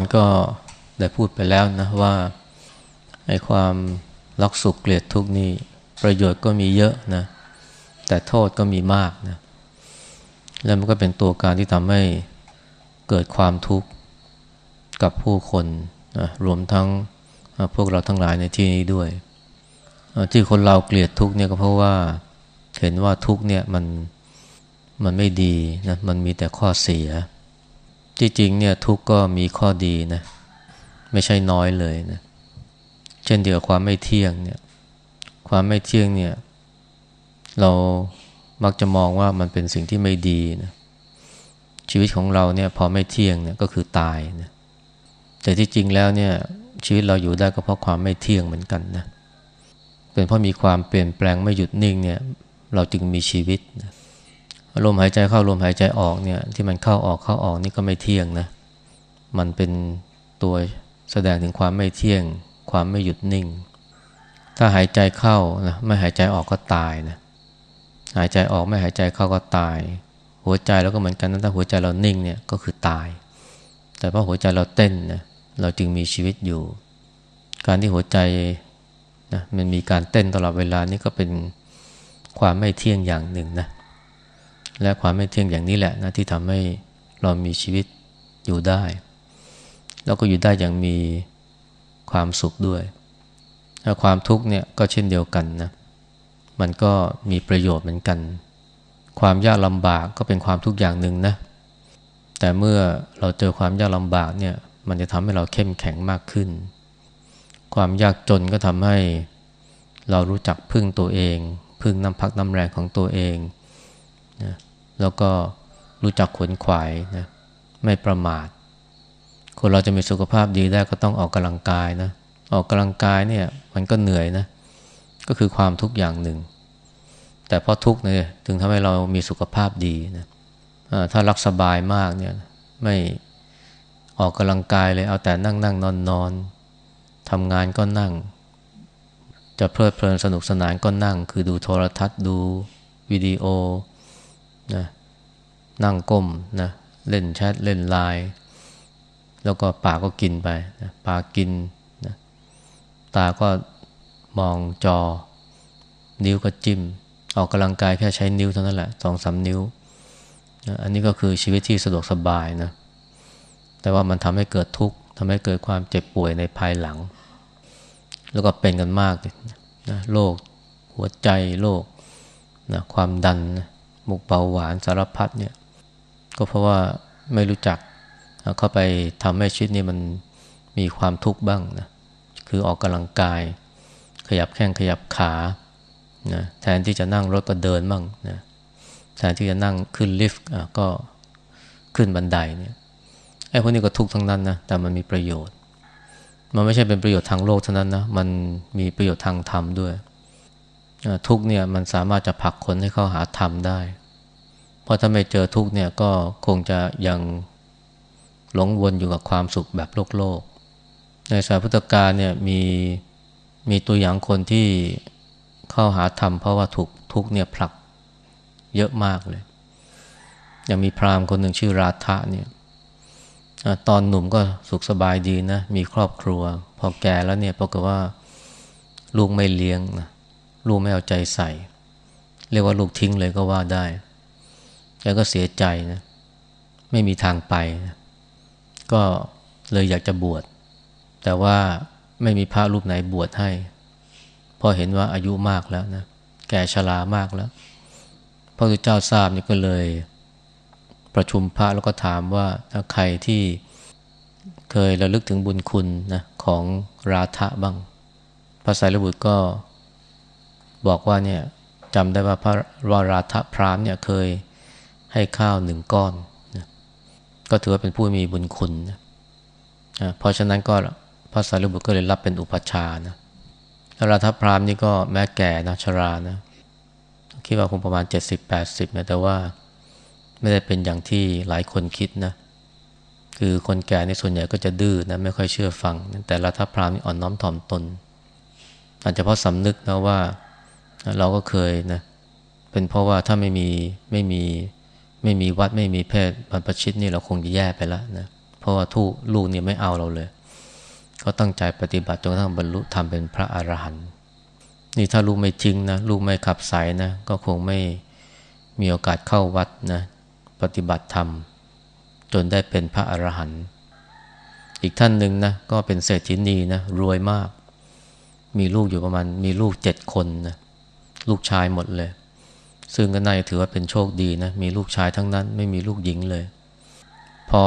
อวานก็ได้พูดไปแล้วนะว่าไอ้ความรักสุขเกลียดทุกนี่ประโยชน์ก็มีเยอะนะแต่โทษก็มีมากนะแล้วมันก็เป็นตัวการที่ทำให้เกิดความทุกข์กับผู้คนนะรวมทั้งพวกเราทั้งหลายในที่นี้ด้วย ที่คนเราเกลียดทุกเนี่ยก็เพราะว่าเห็นว่าทุกเนี่ยมันมันไม่ดีนะมันมีแต่ข้อเสีย ที่จริงเนี่ยทุกก็มีข้อดีนะ ไม่ใช่น้อยเลยนะ เช่นเดียวกับความไม่เที่ยงเนี่ย ความไม่เที่ยงเนี่ย เรามักจะมองว่ามันเป็นสิ่งที่ไม่ดีนะชีวิตของเราเนี่ยพอไม่เที่ยงเนี่ยก็คือตายนะแต่ที่จริงแล้วเนี่ยชีวิตเราอยู่ได้ก็เพราะความไม่เที่ยงเหมือนกันนะเป็นเพราะมีความเปลี่ยนแปลงไม่หยุดนิ่งเนี่ย เราจึงมีชีวิตนะ ลมหายใจเข้าลมหายใจออกเนี่ยที่มันเข้าออกเข้าออกนี่ก็ไม่เที่ยงนะ มันเป็นตัวแสดงถึงความไม่เที่ยง ความไม่หยุดนิ่ง ถ้าหายใจเข้านะไม่หายใจออกก็ตายนะหายใจออกไม่หายใจเข้าก็ตาย หัวใจเราก็เหมือนกันนะถ้าหัวใจเรานิ่งเนี่ยก็คือตาย แต่เพราะหัวใจเราเต้นนะเราจึงมีชีวิตอยู่ การที่หัวใจนะมันมีการเต้นตลอดเวลานี่ก็เป็นความไม่เที่ยงอย่างหนึ่งนะ และความไม่เที่ยงอย่างนี้แหละนะที่ทำให้เรามีชีวิตอยู่ได้ แล้วก็อยู่ได้อย่างมีความสุขด้วยและความทุกข์เนี่ยก็เช่นเดียวกันนะ มันก็มีประโยชน์เหมือนกัน ความยากลำบากก็เป็นความทุกข์อย่างหนึ่งนะ แต่เมื่อเราเจอความยากลำบากเนี่ย มันจะทำให้เราเข้มแข็งมากขึ้น ความยากจนก็ทำให้เรารู้จักพึ่งตัวเอง พึ่งน้ำพักน้ำแรงของตัวเอง แล้วก็รู้จักขวนขวายนะไม่ประมาท คนเราจะมีสุขภาพดีได้ก็ต้องออกกำลังกายนะออกกำลังกายเนี่ยมันก็เหนื่อยนะก็คือความทุกข์อย่างหนึ่ง แต่เพราะทุกข์เนี่ยถึงทำให้เรามีสุขภาพดีนะถ้ารักสบายมากเนี่ยไม่ออกกำลังกายเลยเอาแต่นั่งนั่งนอนนอนทำงานก็นั่ง จะเพลิดเพลินสนุกสนานก็นั่ง คือดูโทรทัศน์ดูวิดีโอ นะนั่งก้มนะเล่นแชทเล่นไลน์แล้วก็ปากก็กินไปนะปากกินนะตาก็มองจอ นิ้วก็จิ้ม ออกกำลังกายแค่ใช้นิ้วเท่านั้นแหละสองสานิ้วนะอันนี้ก็คือชีวิตที่สะดวกสบายนะแต่ว่ามันทำให้เกิดทุกข์ทำให้เกิดความเจ็บป่วยในภายหลัง แล้วก็เป็นกันมากนะโรคหัวใจโรคนะความดันนะ มุกเบาหวานสารพัดเนี่ย ก็เพราะว่าไม่รู้จักเข้าไปทำให้ชีวิตนี้มันมีความทุกข์บ้างนะคือออกกำลังกาย ขยับแข้งขยับขานะแทนที่จะนั่งรถก็เดินบ้างนะแทนที่จะนั่งขึ้นลิฟต์ก็ขึ้นบันไดเนี่ยไอ้พวกนี้ก็ทุกข์ทั้งนั้นนะแต่มันมีประโยชน์ มันไม่ใช่เป็นประโยชน์ทางโลกเท่านั้นนะมันมีประโยชน์ทางธรรมด้วย ทุกเนี่ยมันสามารถจะผลักคนให้เข้าหาธรรมได้ เพราะถ้าไม่เจอทุกเนี่ยก็คงจะยังหลงวนอยู่กับความสุขแบบโลกโลก ในสายพุทธกาลเนี่ยมีมีตัวอย่างคนที่เข้าหาธรรมเพราะว่าถูกทุกเนี่ยผลักเยอะมากเลยยังมีพราหมณ์คนหนึ่งชื่อราธะเนี่ยตอนหนุ่มก็สุขสบายดีนะ มีครอบครัว พอแก่แล้วเนี่ยปรากฏว่าลูกไม่เลี้ยงนะ ลูกไม่เอาใจใส่ เรียกว่าลูกทิ้งเลยก็ว่าได้แกก็เสียใจนะไม่มีทางไปนะก็เลยอยากจะบวช แต่ว่าไม่มีพระรูปไหนบวชให้พอเห็นว่าอายุมากแล้วนะแก่ชรามากแล้วพระพุทธเจ้าทราบนี่ก็เลยประชุมพระแล้วก็ถามว่าถ้าใครที่เคยระลึกถึงบุญคุณนะของราธะบ้างพระสายรบุตรก็ บอกว่าเนี่ยจำได้ว่าพระวราธพรามเนี่ยเคยให้ข้าวหนึ่งก้อนนะก็ถือว่าเป็นผู้มีบุญคุณนะเพราะฉะนั้นก็พระสารีบุตรก็เลยรับเป็นอุปชานะราธพรามนี่ก็แม้แก่นะชรานะคิดว่าคงประมาณ 70-80นะแต่ว่าไม่ได้เป็นอย่างที่หลายคนคิดนะ คือคนแก่ในส่วนใหญ่ก็จะดื้อนะไม่ค่อยเชื่อฟัง แต่รัฐพรามนี่อ่อนน้อมถ่อมตน อาจจะเพราะสำนึกนะว่า เราก็เคยนะเป็นเพราะว่าถ้าไม่มีไม่มีไม่มีวัดไม่มีเพศบรรพชิตนี่เราคงจะแย่ไปแล้วนะเพราะว่าทุกลูกเนี่ยไม่เอาเราเลย เขาตั้งใจปฏิบัติจนกระทั่งบรรลุธรรมเป็นพระอรหันต์นี่ถ้าลูกไม่จริงนะลูกไม่ขับสายนะก็คงไม่มีโอกาสเข้าวัดนะปฏิบัติธรรม จนได้เป็นพระอรหันต์อีกท่านหนึ่งนะก็เป็นเศรษฐินีนะรวยมาก มีลูกอยู่ประมาณมีลูกเจ็ดคนนะ ลูกชายหมดเลย ซึ่งก็น่าจะถือว่าเป็นโชคดีนะมีลูกชายทั้งนั้นไม่มีลูกหญิงเลย พอ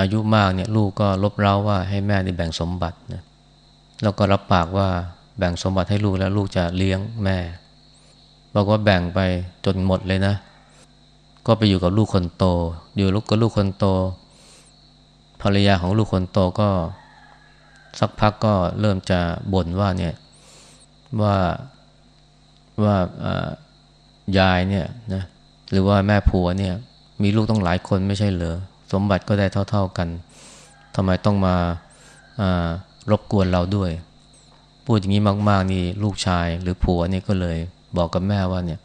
อายุมากเนี่ยลูกก็ลบเล้าว่าให้แม่ได้แบ่งสมบัตินะแล้วก็รับปากว่าแบ่งสมบัติให้ลูกแล้วลูกจะเลี้ยงแม่ บอกว่าแบ่งไปจนหมดเลยนะ ก็ไปอยู่กับลูกคนโต อยู่ลูกกับลูกคนโต ภรรยาของลูกคนโตก็ สักพักก็เริ่มจะบ่นว่าเนี่ยว่า ว่ายายเนี่ยนะหรือว่าแม่ผัวเนี่ย มีลูกต้องหลายคนไม่ใช่เหรอสมบัติก็ได้เท่า ๆกันทำไมต้องมารบกวนเราด้วย พูดอย่างนี้มาก ๆ นี่ลูกชายหรือผัวนี่ก็เลยบอกกับแม่ว่าเนี่ย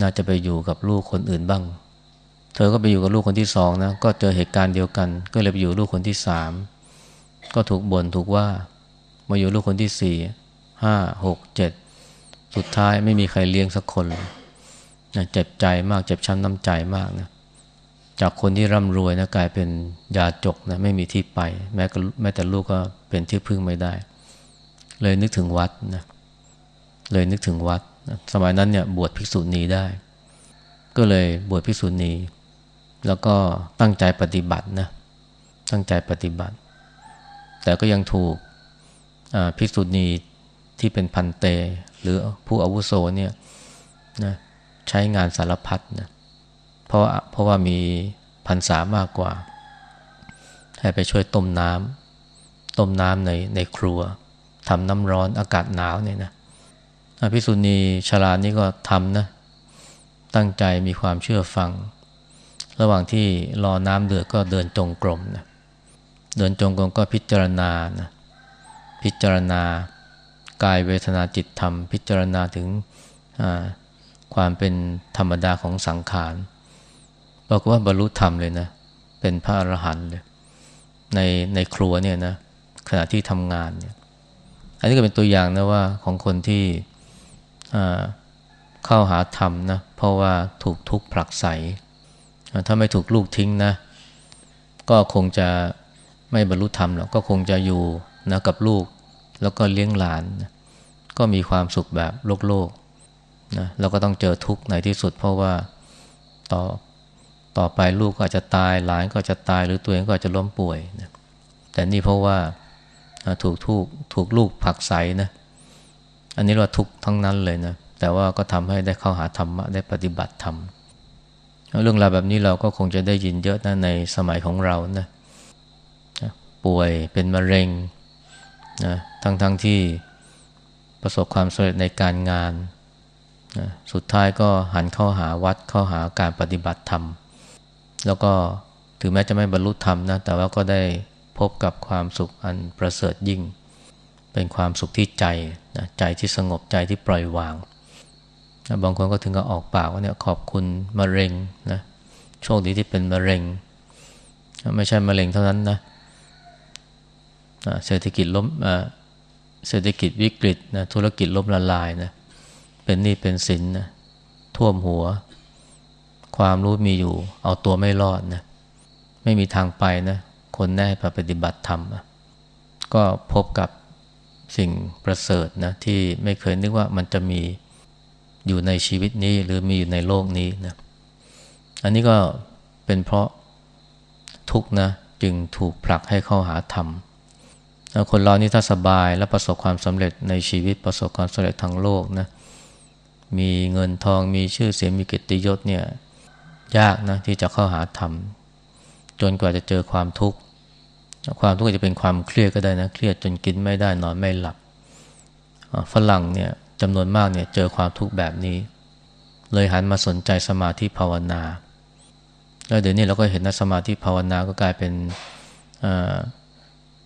น่าจะไปอยู่กับลูกคนอื่นบ้าง เธอก็ไปอยู่กับลูกคนที่สองนะก็เจอเหตุการณ์เดียวกัน ก็เลยไปอยู่ลูกคนที่สามก็ถูกบน่นถูกว่า มาอยู่ลูกคนที่สี่ห้าหกเจ็ด สุดท้ายไม่มีใครเลี้ยงสักคนเลยนะเจ็บใจมากเจ็บช้ำน้ำใจมากนะจากคนที่ร่ำรวยนะกลายเป็นยาจกนะไม่มีที่ไป แม้แม้แต่ลูกก็เป็นที่พึ่งไม่ได้ เลยนึกถึงวัดนะเลยนึกถึงวัดนะสมัยนั้นเนี่ยบวชภิกษุณีได้ ก็เลยบวชภิกษุณี แล้วก็ตั้งใจปฏิบัตินะตั้งใจปฏิบัติ แต่ก็ยังถูกภิกษุณีที่เป็นพันเต หรือผู้อาวุโสเนี่ยนะใช้งานสารพัดนะเพราะเพราะว่ามีพันษามากกว่า ให้ไปช่วยต้มน้ำต้มน้ำในในครัวทำน้ำร้อนอากาศหนาวเนี่ยนะพิสุณีชลานี่ก็ทำนะ ตั้งใจมีความเชื่อฟัง ระหว่างที่รอน้ำเดือดก็เดินจงกรมนะเดินจงกรมก็พิจารณานะพิจารณา กายเวทนาจิตธรรม พิจารณาถึงความเป็นธรรมดาของสังขารบอกว่าบรรลุธรรมเลยนะ เป็นพระอรหันต์เลยในในครัวเนี่ยนะขณะที่ทำงานเนี่ยอันนี้ก็เป็นตัวอย่างนะว่าของคนที่เข้าหาธรรมนะเพราะว่าถูกทุกข์ผลักไสถ้าไม่ถูกลูกทิ้งนะ ก็คงจะไม่บรรลุธรรมหรอกก็คงจะอยู่นะกับลูก แล้วก็เลี้ยงหลาน ก็มีความสุขแบบโลกโลกนะแล้วก็ต้องเจอทุกข์ในที่สุด เพราะว่าต่อต่อไปลูกก็อาจจะตายหลานก็จะตายหรือตัวเองก็จะล้มป่วยนะแต่นี่เพราะว่าถูกถูกถูกลูกผักใสนะอันนี้เราทุกทั้งนั้นเลยนะแต่ว่าก็ทำให้ได้เข้าหาธรรมะได้ปฏิบัติธรรมเรื่องราวแบบนี้เราก็คงจะได้ยินเยอะนะในสมัยของเรานะป่วยเป็นมะเร็ง นะทั้งทั้งที่ประสบความสำเร็จในการงานนะสุดท้ายก็หันเข้าหาวัดเข้าหาการปฏิบัติธรรม แล้วก็ถึงแม้จะไม่บรรลุธรรมนะแต่ว่าก็ได้พบกับความสุขอันประเสริฐยิ่ง เป็นความสุขที่ใจนะใจที่สงบใจที่ปล่อยวางนะบางคนก็ถึงกับออกปากว่าเนี่ยขอบคุณมะเร็งนะโชคดีที่เป็นมะเร็ง ไม่ใช่มะเร็งเท่านั้นนะ เศรษฐกิจล้มเศรษฐกิจวิกฤตนะธุรกิจล้มละลายนะเป็นหนี้เป็นสินนะท่วมหัว ความรู้มีอยู่ เอาตัวไม่รอดนะไม่มีทางไปนะคนแน่ปฏิบัติธรรมก็พบกับสิ่งประเสริฐนะที่ไม่เคยนึกว่ามันจะมีอยู่ในชีวิตนี้หรือมีอยู่ในโลกนี้นะอันนี้ก็เป็นเพราะทุกนะจึงถูกผลักให้เข้าหาธรรม คนเรานี่ถ้าสบายและประสบความสำเร็จในชีวิตประสบความสำเร็จทางโลกนะมีเงินทองมีชื่อเสียงมีกิตติยศเนี่ยยากนะที่จะเข้าหาธรรม จนกว่าจะเจอความทุกข์ความทุกข์จะเป็นความเครียดก็ได้นะ เครียดจนกินไม่ได้นอนไม่หลับฝรั่งเนี่ยจำนวนมากเนี่ยเจอความทุกข์แบบนี้ เลยหันมาสนใจสมาธิภาวนา แล้วเดี๋ยวนี้เราก็เห็นนะสมาธิภาวนาก็กลายเป็น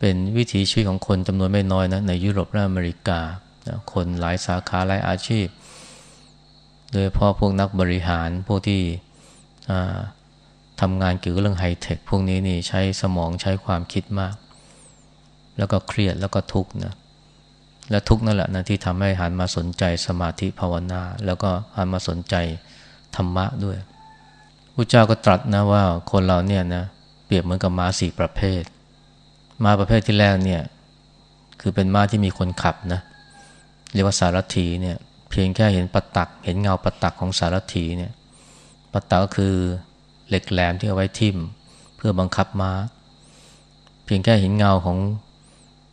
เป็นวิถีชีวิตของคนจำนวนไม่น้อยนะในยุโรปและอเมริกาคนหลายสาขาหลายอาชีพ โดยเพราะพวกนักบริหารพวกที่ทำงานเกี่ยวกับเรื่องไฮเทคพวกนี้นี่ใช้สมองใช้ความคิดมาก แล้วก็เครียดแล้วก็ทุกข์นะและทุกข์นั่นแหละนะที่ทำให้หันมาสนใจสมาธิภาวนา แล้วก็หันมาสนใจธรรมะด้วยพระเจ้าก็ตรัสนะว่าคนเราเนี่ยนะเปรียบเหมือนกับม้าสี่ประเภท ม้าประเภทที่แรกเนี่ย คือเป็นม้าที่มีคนขับนะ เรียกว่าสารถีเนี่ย เพียงแค่เห็นปะตัก เห็นเงาปะตักของสารถีเนี่ยปะตักก็คือเหล็กแหลมที่เอาไว้ทิ่ม เพื่อบังคับม้า เพียงแค่เห็นเงาของ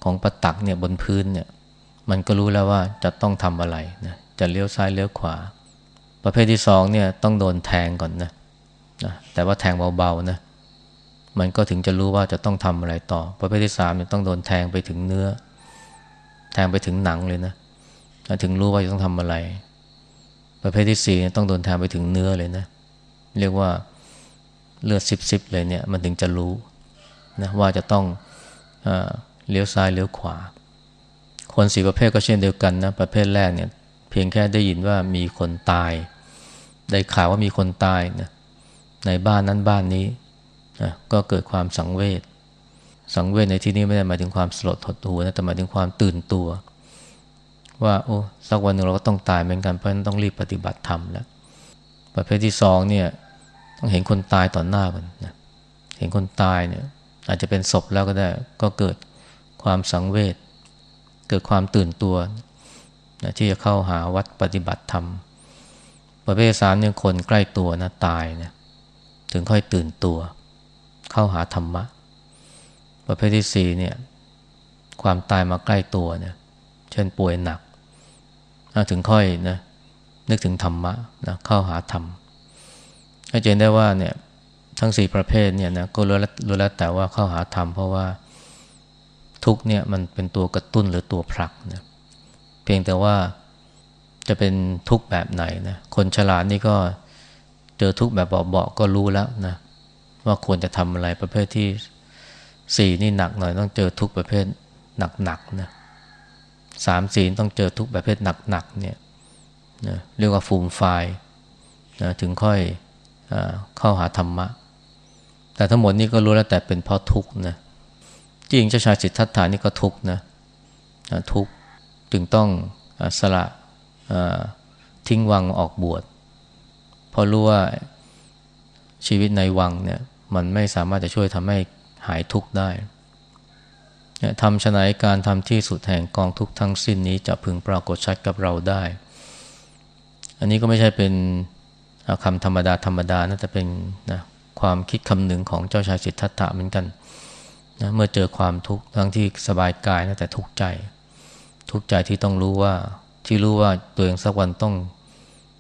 ของปะตักเนี่ยบนพื้นเนี่ย มันก็รู้แล้วว่าจะต้องทำอะไรนะ จะเลี้ยวซ้ายเลี้ยวขวา ประเภทที่สองเนี่ยต้องโดนแทงก่อนนะนะแต่ว่าแทงเบาๆนะ มันก็ถึงจะรู้ว่าจะต้องทำอะไรต่อประเภทที่สามเนี่ยต้องโดนแทงไปถึงเนื้อ แทงไปถึงหนังเลยนะถึงรู้ว่าจะต้องทำอะไร ประเภทที่สี่ต้องโดนแทงไปถึงเนื้อเลยนะ เรียกว่าเลือดซิบๆเลยเนี่ยมันถึงจะรู้นะว่าจะต้องเลี้ยวซ้ายเลี้ยวขวา คนสี่ประเภทก็เช่นเดียวกันนะประเภทแรกเนี่ยเพียงแค่ได้ยินว่ามีคนตาย ได้ข่าวว่ามีคนตายนะในบ้านนั้นบ้านนี้ นะก็เกิดความสังเวชสังเวชในที่นี้ไม่ได้หมายถึงความสลดหดหูนะแต่หมายถึงความตื่นตัว ว่าโอ้สักวันหนึ่งเราก็ต้องตายเหมือนกันเพราะฉะนั้นต้องรีบปฏิบัติธรรมแล้วประเภทที่สองเนี่ยต้องเห็นคนตายต่อหน้ากันนะเห็นคนตายเนี่ยอาจจะเป็นศพแล้วก็ได้ก็เกิดความสังเวชเกิดความตื่นตัวนะที่จะเข้าหาวัดปฏิบัติธรรม ประเภทสามเนี่ยคนใกล้ตัวนะตายนะถึงค่อยตื่นตัว เข้าหาธรรมะ ประเภทที่สี่เนี่ย ความตายมาใกล้ตัวเนี่ย เช่นป่วยหนักถึงค่อยนะนึกถึงธรรมะนะเข้าหาธรรมให้เจนได้ว่าเนี่ยทั้งสี่ประเภทเนี่ยนะก็รู้แล้วรู้แล้วแต่ว่าเข้าหาธรรมเพราะว่าทุกเนี่ยมันเป็นตัวกระตุ้นหรือตัวผลักนะเพียงแต่ว่าจะเป็นทุกแบบไหนนะคนฉลาดนี่ก็เจอทุกแบบเบาๆก็รู้แล้วนะ ว่าควรจะทำอะไรประเภทที่สี่นี่หนักหน่อยต้องเจอทุกประเภทหนักๆนะสามสี่ต้องเจอทุกประเภทหนักๆเนี่ยนะเรียกว่าฟูมไฟนะถึงค่อยอเข้าหาธรรมะ แต่ทั้งหมดนี้ก็รู้แล้วแต่เป็นเพราะทุกนะจริงเจ้าชายสิทธัตถานี่ก็ทุกข์นะทุกจึงต้องสละทิ้งวังออกบวชเพราะรู้ว่าชีวิตในวังเนี่ย มันไม่สามารถจะช่วยทำให้หายทุกข์ได้ทำฉนัยการทำที่สุดแห่งกองทุกทั้งสิ้นนี้จะพึงปรากฏชัดกับเราได้ อันนี้ก็ไม่ใช่เป็นคำธรรมดาธรรมดานะแต่เป็นนะความคิดคำหนึ่งของเจ้าชายสิทธัตถะเหมือนกันนะเมื่อเจอความทุกข์ทั้งที่สบายกายนะแต่ทุกข์ใจ ทุกข์ใจที่ต้องรู้ว่าที่รู้ว่าตัวเองสักวันต้อง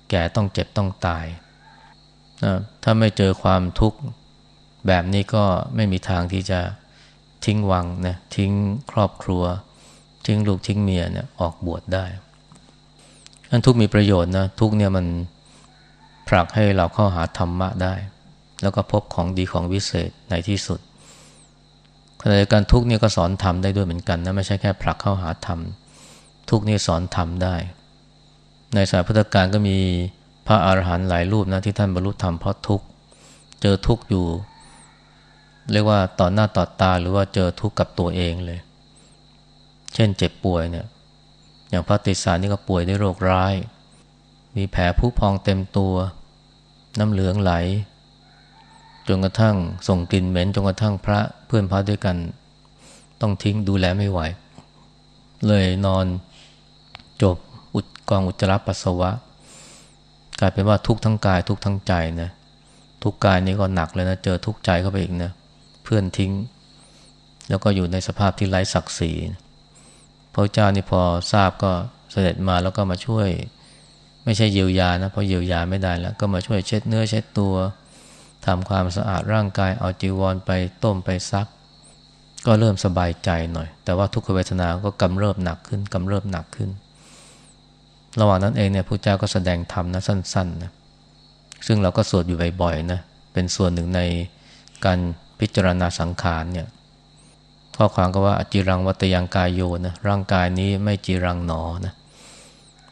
แก่ต้องเจ็บต้องตายนะถ้าไม่เจอความทุกข์ แบบนี้ก็ไม่มีทางที่จะทิ้งวังนะทิ้งครอบครัว ทิ้งลูกทิ้งเมียเนี่ยออกบวชได้อันทุกมีประโยชน์นะทุกเนี่ยมันผลักให้เราเข้าหาธรรมะได้ แล้วก็พบของดีของวิเศษในที่สุดขณะเดียวกันทุกเนี่ยก็สอนธรรมได้ด้วยเหมือนกันนะไม่ใช่แค่ผลักเข้าหาธรรม ทุกนี่สอนธรรมได้ ในสายพุทธการก็มีพระอาหารหันต์หลายรูปนะที่ท่านบรรลุธรรมเพราะทุกเจอทุกอยู่ เรียกว่าต่อหน้าต่อตาหรือว่าเจอทุกข์กับตัวเองเลย เช่นเจ็บป่วยเนี่ย อย่างพระติสานี่ก็ป่วยด้วยโรคร้าย มีแผลผุพองเต็มตัว น้ำเหลืองไหล จนกระทั่งส่งกลิ่นเหม็นจนกระทั่งพระเพื่อนพระด้วยกัน ต้องทิ้งดูแลไม่ไหว เลยนอนจบอุดกองอุจจาระปัสสาวะ กลายเป็นว่าทุกทั้งกายทุกทั้งใจนะทุกกายนี้ก็หนักเลยนะ เจอทุกใจเข้าไปอีกนะ เพื่อนทิ้ง แล้วก็อยู่ในสภาพที่ไร้ศักดิ์ศรีพระเจ้านี่พอทราบก็เสด็จมาแล้วก็มาช่วย ไม่ใช่เยียวยานะเพราะเยียวยาไม่ได้แล้ว ก็มาช่วยเช็ดเนื้อเช็ดตัวทำความสะอาดร่างกายเอาจีวรไปต้มไปซัก ก็เริ่มสบายใจหน่อย แต่ว่าทุกขเวทนาก็กำเริบหนักขึ้นกำเริบหนักขึ้น ระหว่างนั้นเองเนี่ยพระเจ้าก็แสดงธรรมนะสั้นๆนะซึ่งเราก็สวดอยู่บ่อยๆนะเป็นส่วนหนึ่งในการ พิจารณาสังขารเนี่ยข้อความก็ว่าอจิรังวัตยังกายโยนะร่างกายนี้ไม่จีรังหนอนะ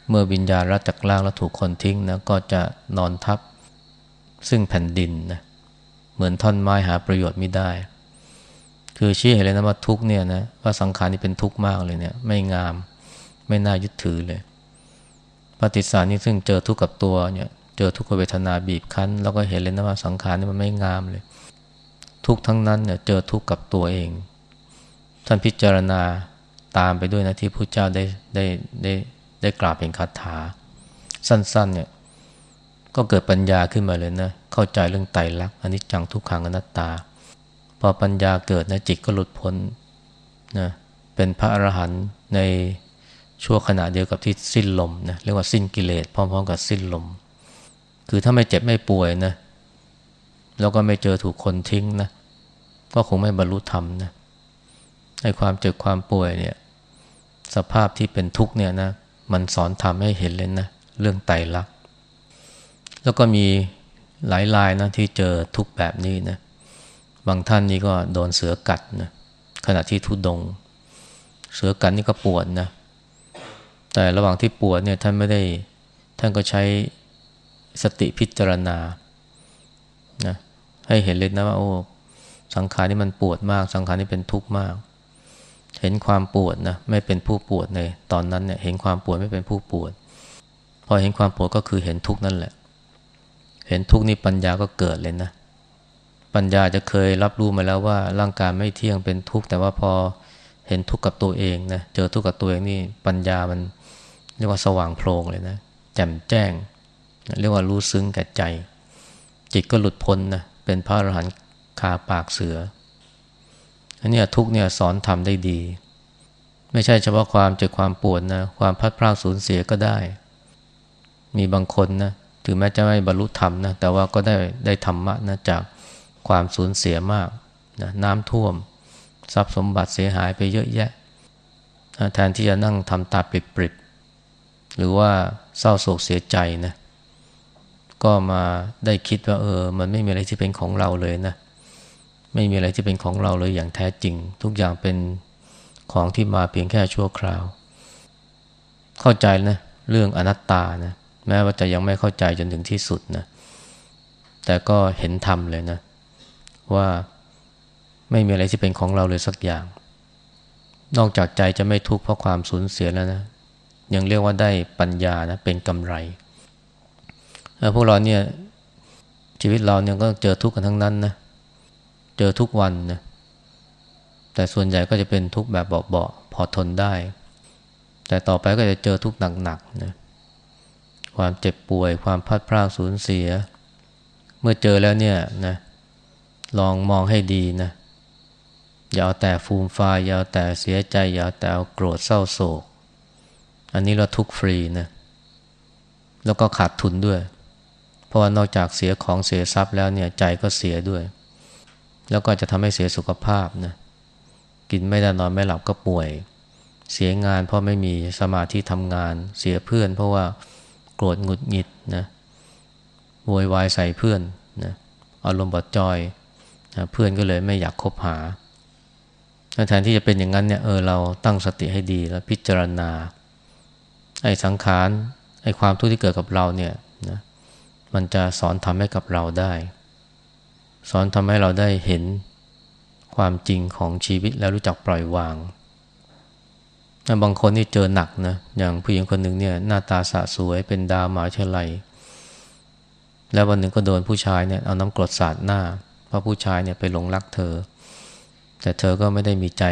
เมื่อวิญญาณรัดจากล่างแล้วถูกคนทิ้งนะก็จะนอนทับซึ่งแผ่นดินนะเหมือนท่อนไม้หาประโยชน์ไม่ได้ คือชี้เห็นเลยนะว่าทุกเนี่ยนะว่าสังขารนี่เป็นทุกข์มากเลยเนี่ย ไม่งามไม่น่ายึดถือเลยปฏิสารนี่ซึ่งเจอทุกข์กับตัวเนี่ย เจอทุกขเวทนาบีบคั้น แล้วก็เห็นเลยนะว่าสังขารนี่มันไม่งามเลย ทุกทั้งนั้นเนี่ยเจอทุกกับตัวเอง ท่านพิจารณาตามไปด้วยนะที่พระเจ้าได้ได้ได้ได้กราบเป็นคาถา สั้นๆเนี่ยก็เกิดปัญญาขึ้นมาเลยนะเข้าใจเรื่องไตรลักษณ์อนิจจังทุกขังอนัตตา พอปัญญาเกิดนะจิตก็หลุดพ้นนะเป็นพระอรหันต์ในชั่วขณะเดียวกับที่สิ้นลมนะเรียกว่าสิ้นกิเลสพร้อมๆกับสิ้นลม คือถ้าไม่เจ็บไม่ป่วยนะแล้วก็ไม่เจอถูกคนทิ้งนะ ก็คงไม่บรรลุธรรมนะในความเจ็บความป่วยเนี่ย สภาพที่เป็นทุกข์เนี่ยนะ มันสอนทำให้เห็นเลยนะ เรื่องไตรลักษณ์แล้วก็มีหลายรายนะที่เจอทุกแบบนี้นะ บางท่านนี่ก็โดนเสือกัดนะ ขณะที่ทุดง เสือกัดนี่ก็ปวดนะ แต่ระหว่างที่ปวดเนี่ยท่านไม่ได้ ท่านก็ใช้สติพิจารณา นะ ให้เห็นเลยนะว่าโอ้ สังขารนี่มันปวดมาก สังขารนี่เป็นทุกข์มาก เห็นความปวดนะไม่เป็นผู้ปวดในตอนนั้นเนี่ยเห็นความปวดไม่เป็นผู้ปวด พอเห็นความปวดก็คือเห็นทุกข์นั่นแหละ เห็นทุกข์นี่ปัญญาก็เกิดเลยนะ ปัญญาจะเคยรับรู้มาแล้วว่าร่างกายไม่เที่ยงเป็นทุกข์แต่ว่าพอเห็นทุกข์กับตัวเองนะเจอทุกข์กับตัวเองนี่ปัญญามันเรียกว่าสว่างโพลงเลยนะแจ่มแจ้ง เรียกว่ารู้ซึ้งแก่ใจ จิตก็หลุดพ้นนะเป็นพระอรหันต์ คาปากเสือ อันนี้ทุกเนี่ยสอนทำได้ดี ไม่ใช่เฉพาะความเจ็บความปวดนะ ความพัดพลาดสูญเสียก็ได้ มีบางคนนะถึงแม้จะไม่บรรลุธรรมนะ แต่ว่าก็ได้ได้ธรรมะนะจากความสูญเสียมากนะน้ำท่วม ทรัพย์สมบัติเสียหายไปเยอะแยะแทนที่จะนั่งทำตาปริบๆหรือว่าเศร้าโศกเสียใจนะ ก็มาได้คิดว่าเออ มันไม่มีอะไรที่เป็นของเราเลยนะ ไม่มีอะไรที่เป็นของเราเลยอย่างแท้จริง ทุกอย่างเป็นของที่มาเพียงแค่ชั่วคราว เข้าใจนะเรื่องอนัตตานะแม้ว่าจะยังไม่เข้าใจจนถึงที่สุดนะแต่ก็เห็นธรรมเลยนะ ว่าไม่มีอะไรที่เป็นของเราเลยสักอย่าง นอกจากใจจะไม่ทุกข์เพราะความสูญเสียแล้วนะ ยังเรียกว่าได้ปัญญานะเป็นกำไรพวกเราเนี่ยชีวิตเราเนี่ยก็เจอทุกข์กันทั้งนั้นนะ เจอทุกวันนะแต่ส่วนใหญ่ก็จะเป็นทุกแบบเบาๆพอทนได้ แต่ต่อไปก็จะเจอทุกหนักๆนะความเจ็บป่วย ความพัดพลาดสูญเสีย เมื่อเจอแล้วเนี่ยนะลองมองให้ดีนะอย่าเอาแต่ฟูมฟายอย่าเอาแต่เสียใจ อย่าเอาแต่เอาโกรธเศร้าโศก อันนี้เราทุกฟรีนะแล้วก็ขาดทุนด้วย เพราะว่านอกจากเสียของเสียทรัพย์แล้วเนี่ยใจก็เสียด้วย แล้วก็จะทำให้เสียสุขภาพนะกินไม่ได้นอนไม่หลับก็ป่วย เสียงานเพราะไม่มีสมาธิทำงาน เสียเพื่อน เพราะว่าโกรธหงุดหงิดนะโวยวายใส่เพื่อนนะอารมณ์บดจอยนะเพื่อนก็เลยไม่อยากคบหาแทนที่จะเป็นอย่างนั้นเนี่ยเออเราตั้งสติให้ดีแล้วพิจารณาไอ้สังขารไอ้ความทุกข์ที่เกิดกับเราเนี่ยนะมันจะสอนทำให้กับเราได้ สอนทำให้เราได้เห็นความจริงของชีวิตแล้วรู้จักปล่อยวาง บางคนนี่เจอหนักนะ อย่างผู้หญิงคนหนึ่งเนี่ยหน้าตาสะสวยเป็นดาวหมาเชลัย แล้ววันหนึ่งก็โดนผู้ชายเนี่ยเอาน้ำกรดสาดหน้า เพราะผู้ชายเนี่ยไปหลงรักเธอ แต่เธอก็ไม่ได้มีใจ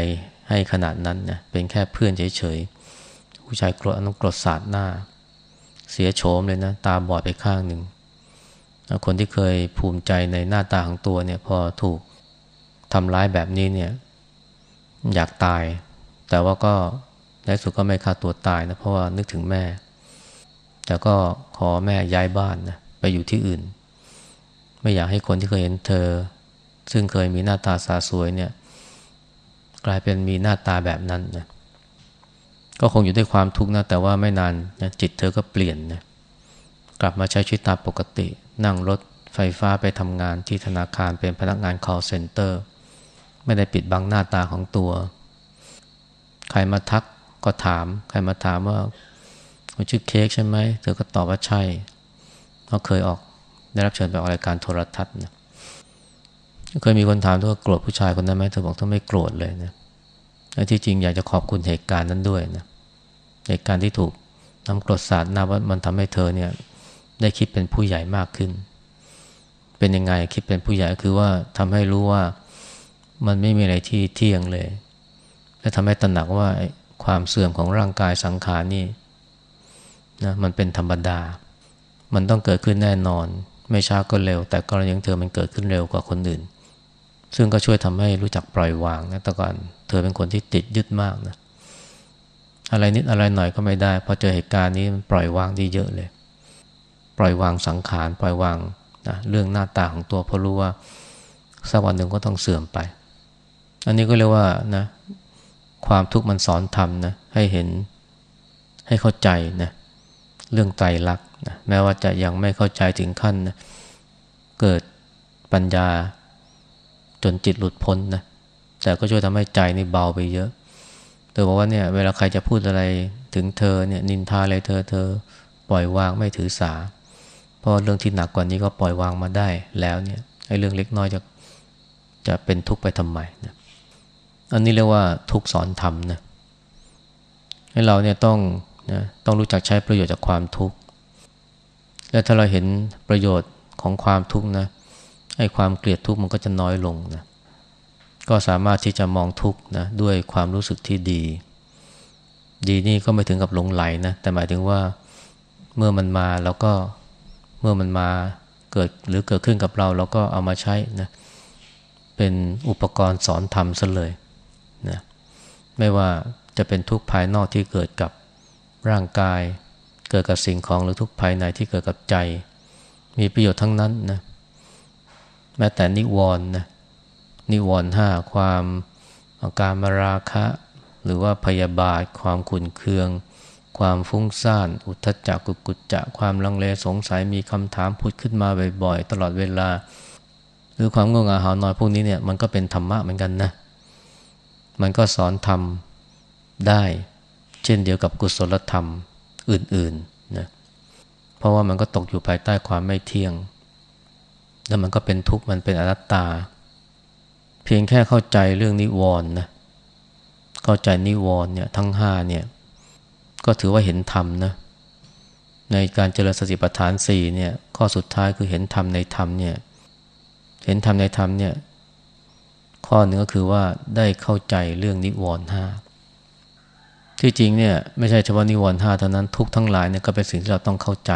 ให้ขนาดนั้นนะ เป็นแค่เพื่อนเฉยๆ ผู้ชายกรดเอาน้ำกรดสาดหน้า เสียโฉมเลยนะ ตาบอดไปข้างหนึ่ง คนที่เคยภูมิใจในหน้าตาของตัวเนี่ยพอถูกทำร้ายแบบนี้เนี่ยอยากตาย แต่ว่าก็ในสุดก็ไม่ฆ่าตัวตายนะเพราะว่านึกถึงแม่ แต่ก็ขอแม่ย้ายบ้านนะไปอยู่ที่อื่น ไม่อยากให้คนที่เคยเห็นเธอ ซึ่งเคยมีหน้าตาสาสวยเนี่ยกลายเป็นมีหน้าตาแบบนั้นนะก็คงอยู่ด้วยความทุกข์นะแต่ว่าไม่นานนะจิตเธอก็เปลี่ยนนะ กลับมาใช้ชีวิตตามปกติ นั่งรถไฟฟ้าไปทำงานที่ธนาคารเป็นพนักงาน call center ไม่ได้ปิดบังหน้าตาของตัว ใครมาทักก็ถาม ใครมาถามว่าเขาชื่อเค้กใช่ไหม เธอก็ตอบว่าใช่เขาเคยออกได้รับเชิญไปออกรายการโทรทัศน์นะเคยมีคนถามว่าโกรธผู้ชายคนนั้นไหมเธอบอกเธอไม่โกรธเลยนะและที่จริงอยากจะขอบคุณเหตุการณ์นั้นด้วยนะเหตุการณ์ที่ถูกน้ำกรดสาดน้ำว่ามันทำให้เธอเนี่ย ได้คิดเป็นผู้ใหญ่มากขึ้น เป็นยังไงคิดเป็นผู้ใหญ่คือว่าทำให้รู้ว่ามันไม่มีอะไรที่เที่ยงเลย และทำให้ตระหนักว่าความเสื่อมของร่างกายสังขารนี่นะมันเป็นธรรมดา มันต้องเกิดขึ้นแน่นอน ไม่ช้าก็เร็ว แต่กรณีของเธอมันเกิดขึ้นเร็วกว่าคนอื่น ซึ่งก็ช่วยทำให้รู้จักปล่อยวางนะแต่ก่อนเธอเป็นคนที่ติดยึดมากนะอะไรนิดอะไรหน่อยก็ไม่ได้พอเจอเหตุการณ์นี้มันปล่อยวางได้เยอะเลย ปล่อยวางสังขาร ปล่อยวางนะเรื่องหน้าตาของตัวเพราะรู้ว่าสักวันหนึ่งก็ต้องเสื่อมไป อันนี้ก็เรียกว่านะความทุกข์มันสอนทำนะให้เห็นให้เข้าใจนะเรื่องไตรลักษณ์นะแม้ว่าจะยังไม่เข้าใจถึงขั้นนะเกิดปัญญาจนจิตหลุดพ้นนะแต่ก็ช่วยทำให้ใจนี่เบาไปเยอะเธอบอกว่าเนี่ยเวลาใครจะพูดอะไรถึงเธอเนี่ยนินทาอะไรเธอเธอปล่อยวางไม่ถือสา ราะเรื่องที่หนักกว่านี้ก็ปล่อยวางมาได้แล้วเนี่ยไอ้เรื่องเล็กน้อยจะจะเป็นทุกข์ไปทำไมนะอันนี้เรียกว่าทุกสอนธรรมนะให้เราเนี่ยต้องนะต้องรู้จักใช้ประโยชน์จากความทุกข์และถ้าเราเห็นประโยชน์ของความทุกข์นะให้ความเกลียดทุกข์มันก็จะน้อยลงนะก็สามารถที่จะมองทุกข์นะด้วยความรู้สึกที่ดี ดีนี่ก็ไม่ถึงกับหลงไหลนะแต่หมายถึงว่าเมื่อมันมาแล้วก็ เมื่อมันมาเกิดหรือเกิดขึ้นกับเราเราก็เอามาใช้นะเป็นอุปกรณ์สอนธรรมซะเลยนะไม่ว่าจะเป็นทุกภายนอกที่เกิดกับร่างกาย เกิดกับสิ่งของหรือทุกภายในที่เกิดกับใจ มีประโยชน์ทั้งนั้นนะแม้แต่นิวรณ์นะนิวรณ์ห้าความอาการมาราคะ หรือว่าพยาบาท ความขุนเคือง ความฟุ้งซ่าน อุทจักกุกุจจะ ความลังเลสงสัยมีคำถามพุดขึ้นมาบ่อยๆ ตลอดเวลา หรือความงงเหงาหานอยพวกนี้เนี่ยมันก็เป็นธรรมะเหมือนกันนะ มันก็สอนธรรมได้ เช่นเดียวกับกุศลธรรมอื่นๆนะเพราะว่ามันก็ตกอยู่ภายใต้ความไม่เที่ยง แล้วมันก็เป็นทุกข์มันเป็นอนัตตา เพียงแค่เข้าใจเรื่องนิวรณ์นะเข้าใจนิวรณ์เนี่ยทั้งห้าเนี่ย ก็ถือว่าเห็นธรรมนะ ในการเจริญสติปัฏฐานสี่เนี่ย ข้อสุดท้ายคือเห็นธรรมในธรรมเนี่ย เห็นธรรมในธรรมเนี่ย ข้อหนึ่งก็คือว่าได้เข้าใจเรื่องนิวรณ์ห้าที่จริงเนี่ยไม่ใช่เฉพาะนิวรณ์ห้าเท่านั้นทุกทั้งหลายเนี่ยก็เป็นสิ่งที่เราต้องเข้าใจ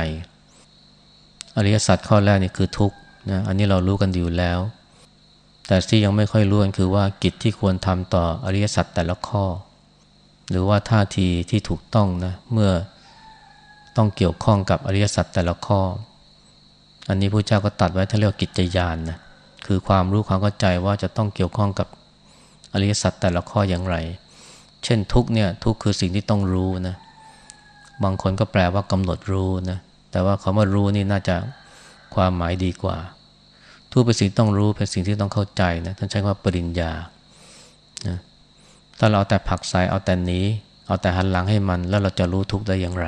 อริยสัจข้อแรกนี่คือทุกนะอันนี้เรารู้กันอยู่แล้ว แต่ที่ยังไม่ค่อยรู้กันคือว่ากิจที่ควรทำต่ออริยสัจแต่ละข้อ หรือว่าท่าทีที่ถูกต้องนะเมื่อต้องเกี่ยวข้องกับอริยสัจแต่ละข้อ อันนี้พระเจ้าก็ตัดไว้ถ้าเรียกกิจยานนะคือความรู้ความเข้าใจว่าจะต้องเกี่ยวข้องกับอริยสัจแต่ละข้ออย่างไร เช่นทุกเนี่ยทุกคือสิ่งที่ต้องรู้นะบางคนก็แปลว่ากำหนดรู้นะแต่ว่าคาว่ารู้นี่น่าจะความหมายดีกว่า ทุกเป็นสิ่งต้องรู้เป็นสิ่งที่ต้องเข้าใจนะท่านใช้ว่าปริญญานะ ถ้าเราเอาแต่ผักใส่เอาแต่นี้เอาแต่หันหลังให้มัน แล้วเราจะรู้ทุกได้อย่างไร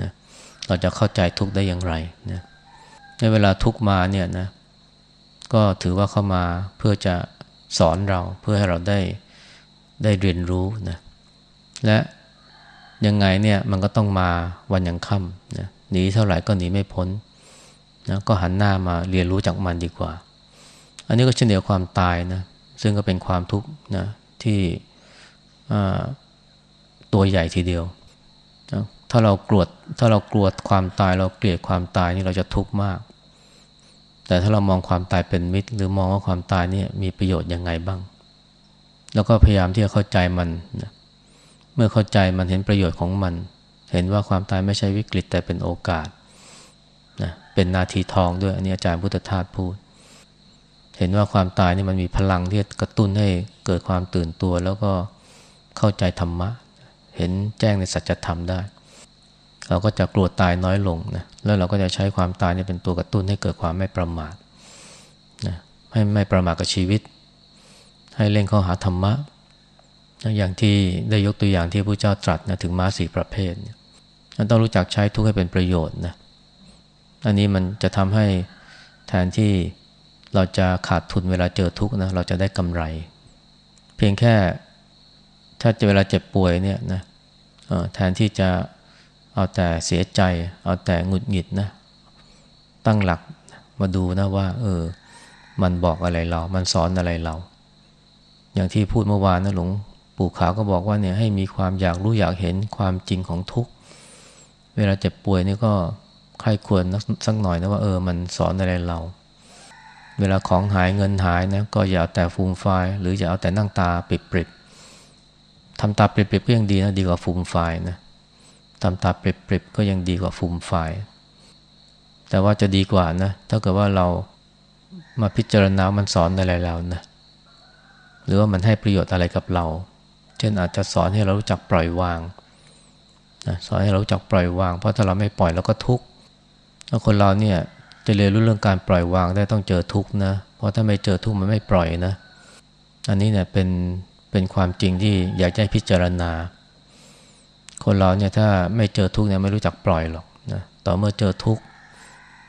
นะเราจะเข้าใจทุกได้อย่างไรนะในเวลาทุกมาเนี่ยนะก็ถือว่าเข้ามาเพื่อจะสอนเราเพื่อให้เราได้ได้เรียนรู้นะและยังไงเนี่ยมันก็ต้องมาวันยังค่ำนะหนีเท่าไหร่ก็หนีไม่พ้นนะก็หันหน้ามาเรียนรู้จากมันดีกว่า อันนี้ก็เช่นเดียวความตายนะซึ่งก็เป็นความทุกข์นะที่ ตัวใหญ่ทีเดียวนะถ้าเรากลัวถ้าเรากลัวความตายเราเกลียดความตายนี่เราจะทุกข์มาก แต่ถ้าเรามองความตายเป็นมิตร หรือมองว่าความตายนี่มีประโยชน์ยังไงบ้าง แล้วก็พยายามที่จะเข้าใจมันนะเมื่อเข้าใจมันเห็นประโยชน์ของมัน เห็นว่าความตายไม่ใช่วิกฤตแต่เป็นโอกาสนะเป็นนาทีทองด้วยอันนี้อาจารย์พุทธทาสพูด เห็นว่าความตายนี่มันมีพลังที่กระตุ้นให้เกิดความตื่นตัว แล้วก็ เข้าใจธรรมะ เห็นแจ้งในสัจธรรมได้ เราก็จะกลัวตายน้อยลงนะแล้วเราก็จะใช้ความตายนี่เป็นตัวกระตุ้นให้เกิดความไม่ประมาทนะให้ไม่ประมาทกับชีวิต ให้เล่นเข้าหาธรรมะอย่างที่ได้ยกตัวอย่างที่พระเจ้าตรัสนะถึงม้าสี่ประเภทเนี่ยต้องรู้จักใช้ทุกให้เป็นประโยชน์นะอันนี้มันจะทำให้แทนที่เราจะขาดทุนเวลาเจอทุกข์นะเราจะได้กำไร เพียงแค่ ถ้าเวลาเจ็บป่วยเนี่ยนะแทนที่จะเอาแต่เสียใจ เอาแต่หงุดหงิดนะตั้งหลักมาดูนะว่า เออ มันบอกอะไรเรา มันสอนอะไรเรา อย่างที่พูดเมื่อวานนะหลวงปู่ขาวก็บอกว่าเนี่ยให้มีความอยากรู้อยากเห็นความจริงของทุกเวลาเจ็บป่วยนี่ก็ใครควรสักหน่อยนะว่าเออ มันสอนอะไรเรา เวลาของหายเงินหายนะก็อย่าเอาแต่ฟูมไฟหรืออย่าเอาแต่นั่งตาปิดปริบ ทำตาเปริบๆก็ยังดีนะดีกว่าฟูมไฟนะทำตาเปริบๆก็ยังดีกว่าฟูมไฟแต่ว่าจะดีกว่านะถ้าเกิดว่าเรามาพิจารณามันสอนอะไรเรานะหรือว่ามันให้ประโยชน์อะไรกับเรา เช่นอาจจะสอนให้เรารู้จักปล่อยวางนะสอนให้เรารู้จักปล่อยวาง เพราะถ้าเราไม่ปล่อยเราก็ทุกข์ถ้าคนเราเนี่ยจะเรียนรู้เรื่องการปล่อยวางได้ต้องเจอทุกข์นะ เพราะถ้าไม่เจอทุกข์มันไม่ปล่อยนะ อันนี้เนี่ยเป็น เป็นความจริงที่อยากให้พิจารณา คนเราเนี่ยถ้าไม่เจอทุกข์เนี่ยไม่รู้จักปล่อยหรอกนะต่อเมื่อเจอทุกข์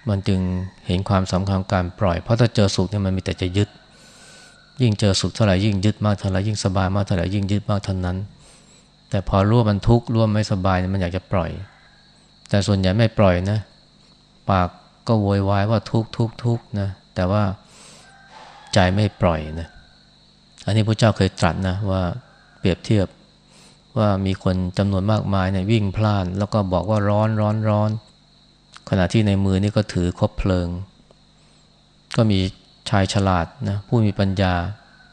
มันจึงเห็นความสำคัญการปล่อย เพราะถ้าเจอสุขเนี่ยมันมีแต่จะยึด ยิ่งเจอสุขเท่าไหร่ยิ่งยึดมากเท่าไหร่ยิ่งสบายมากเท่าไหร่ยิ่งยึดมากเท่านั้น แต่พอรู้ว่ามันทุกข์รู้ว่าไม่สบายมันอยากจะปล่อย แต่ส่วนใหญ่ไม่ปล่อยนะ ปากก็โวยวายว่าทุกข์ทุกข์ทุกข์นะแต่ว่าใจไม่ปล่อยนะ อันนี้พระเจ้าเคยตรัสนะว่าเปรียบเทียบว่ามีคนจำนวนมากมายเนี่ยวิ่งพล่าน แล้วก็บอกว่าร้อนร้อนร้อน ขณะที่ในมือนี่ก็ถือคบเพลิง ก็มีชายฉลาดนะผู้มีปัญญา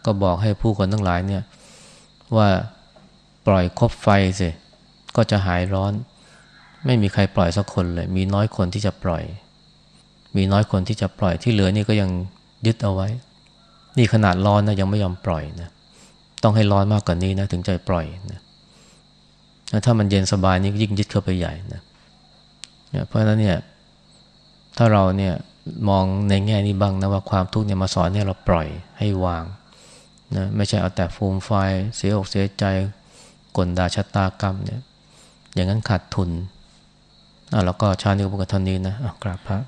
ก็บอกให้ผู้คนทั้งหลายเนี่ยว่าปล่อยคบไฟสิก็จะหายร้อน ไม่มีใครปล่อยสักคนเลย มีน้อยคนที่จะปล่อย มีน้อยคนที่จะปล่อยที่เหลือนี่ก็ยังยึดเอาไว้ นี่ขนาดร้อนนะยังไม่ยอมปล่อยนะต้องให้ร้อนมากกว่านนี้นะถึงจะปล่อยนะถ้ามันเย็นสบายนี่ยิ่งยึดเข้าไปใหญ่นะเพราะฉะนั้นเนี่ยถ้าเราเนี่ยมองในแง่นี้บ้างนะว่าความทุกข์เนี่ยมาสอนให้เราปล่อยให้วางนะไม่ใช่เอาแต่ฟูมไฟเสียอกเสียใจกลดาชะตากรรมเนี่ยอย่างนั้นขาดทุนอะแล้วก็ชาตินี้ก็พูดกันเท่านี้นะกราบพระ